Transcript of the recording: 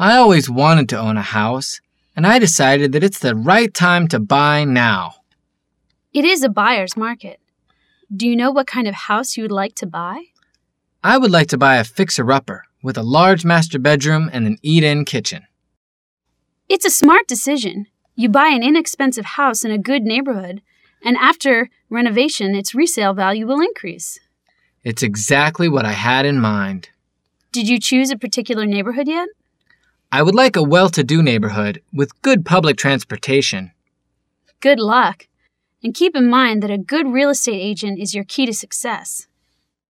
I always wanted to own a house, and I decided that it's the right time to buy now. It is a buyer's market. Do you know what kind of house you would like to buy? I would like to buy a fixer upper with a large master bedroom and an eat in kitchen. It's a smart decision. You buy an inexpensive house in a good neighborhood, and after renovation, its resale value will increase. It's exactly what I had in mind. Did you choose a particular neighborhood yet? I would like a well to do neighborhood with good public transportation. Good luck. And keep in mind that a good real estate agent is your key to success.